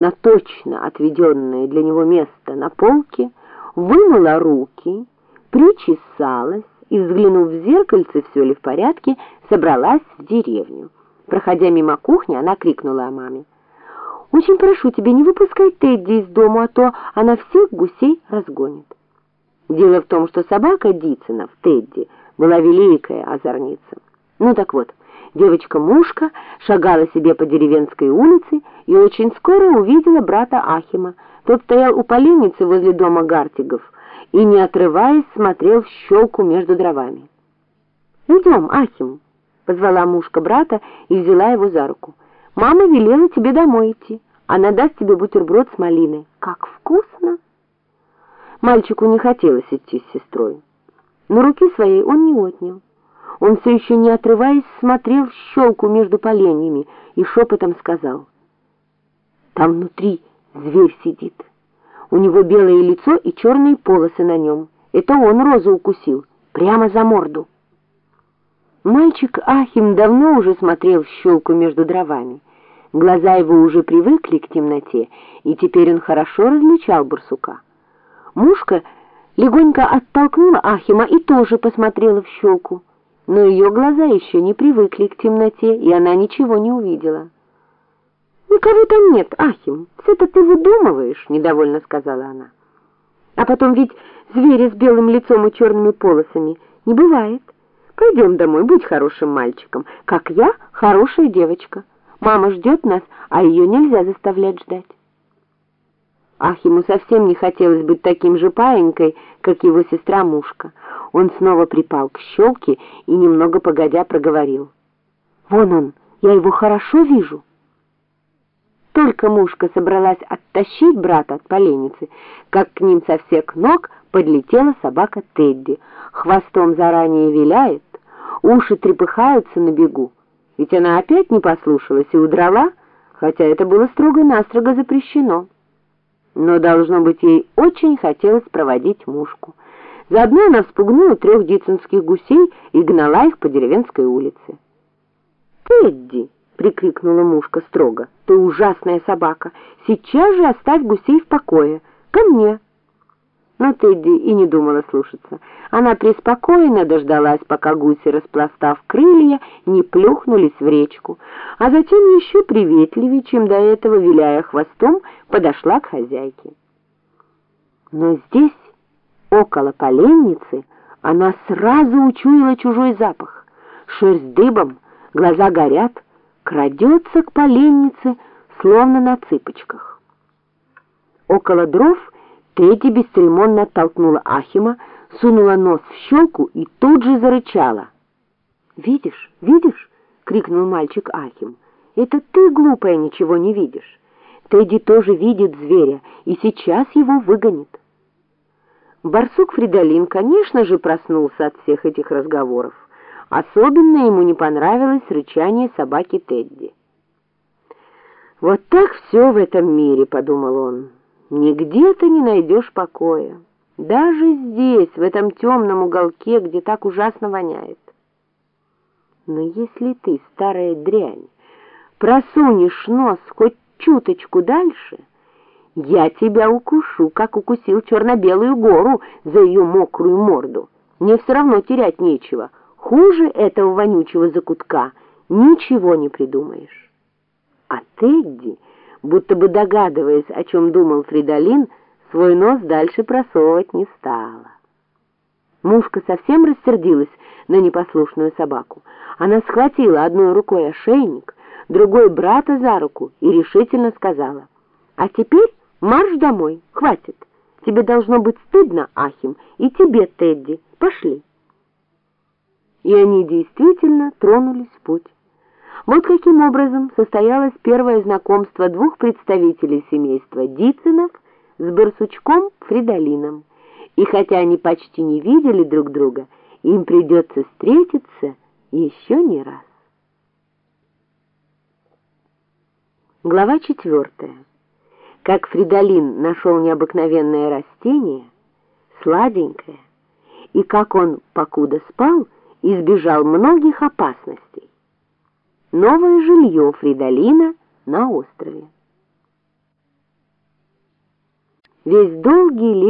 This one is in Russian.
на точно отведенное для него место на полке, вымыла руки, причесалась и, взглянув в зеркальце, все ли в порядке, собралась в деревню. Проходя мимо кухни, она крикнула о маме. «Очень прошу тебя, не выпускай Тедди из дому, а то она всех гусей разгонит». Дело в том, что собака Дицинов, Тедди, была великая озорница. Ну так вот, Девочка-мушка шагала себе по деревенской улице и очень скоро увидела брата Ахима. Тот стоял у поленницы возле дома Гартигов и, не отрываясь, смотрел в щелку между дровами. «Идем, Ахим!» — позвала мушка брата и взяла его за руку. «Мама велела тебе домой идти. Она даст тебе бутерброд с малиной. Как вкусно!» Мальчику не хотелось идти с сестрой, но руки своей он не отнял. Он все еще не отрываясь смотрел в щелку между поленьями и шепотом сказал. Там внутри зверь сидит. У него белое лицо и черные полосы на нем. Это он розу укусил, прямо за морду. Мальчик Ахим давно уже смотрел в щелку между дровами. Глаза его уже привыкли к темноте, и теперь он хорошо различал барсука. Мушка легонько оттолкнула Ахима и тоже посмотрела в щелку но ее глаза еще не привыкли к темноте, и она ничего не увидела. «Никого там нет, Ахим, все это ты выдумываешь», — недовольно сказала она. «А потом ведь звери с белым лицом и черными полосами не бывает. Пойдем домой, будь хорошим мальчиком, как я хорошая девочка. Мама ждет нас, а ее нельзя заставлять ждать». Ах, ему совсем не хотелось быть таким же паенькой, как его сестра-мушка. Он снова припал к щелке и, немного погодя, проговорил. «Вон он, я его хорошо вижу». Только мушка собралась оттащить брата от поленницы, как к ним со всех ног подлетела собака Тедди. Хвостом заранее виляет, уши трепыхаются на бегу. Ведь она опять не послушалась и удрала, хотя это было строго-настрого запрещено но, должно быть, ей очень хотелось проводить мушку. Заодно она вспугнула трех дицинских гусей и гнала их по деревенской улице. «Тедди!» — прикрикнула мушка строго. «Ты ужасная собака! Сейчас же оставь гусей в покое! Ко мне!» Но Тедди и не думала слушаться. Она преспокойно дождалась, пока гуси, распластав крылья, не плюхнулись в речку, а затем еще приветливее, чем до этого, виляя хвостом, подошла к хозяйке. Но здесь, около поленницы, она сразу учуяла чужой запах. Шерсть дыбом, глаза горят, крадется к поленнице, словно на цыпочках. Около дров Тедди бесцеремонно оттолкнула Ахима, сунула нос в щелку и тут же зарычала. «Видишь, видишь?» — крикнул мальчик Ахим. «Это ты, глупая, ничего не видишь. Тедди тоже видит зверя и сейчас его выгонит». Барсук Фридолин, конечно же, проснулся от всех этих разговоров. Особенно ему не понравилось рычание собаки Тедди. «Вот так все в этом мире», — подумал он. Нигде ты не найдешь покоя. Даже здесь, в этом темном уголке, где так ужасно воняет. Но если ты, старая дрянь, просунешь нос хоть чуточку дальше, я тебя укушу, как укусил черно-белую гору за ее мокрую морду. Мне все равно терять нечего. Хуже этого вонючего закутка ничего не придумаешь. А Тедди будто бы догадываясь, о чем думал Фридолин, свой нос дальше просовывать не стала. Мушка совсем рассердилась на непослушную собаку. Она схватила одной рукой ошейник, другой брата за руку и решительно сказала, «А теперь марш домой, хватит. Тебе должно быть стыдно, Ахим, и тебе, Тедди. Пошли». И они действительно тронулись в путь. Вот каким образом состоялось первое знакомство двух представителей семейства Дицинов с барсучком Фридолином. И хотя они почти не видели друг друга, им придется встретиться еще не раз. Глава четвертая. Как Фридолин нашел необыкновенное растение, сладенькое, и как он, покуда спал, избежал многих опасностей новое жилье Фридолина на острове. Весь долгий летний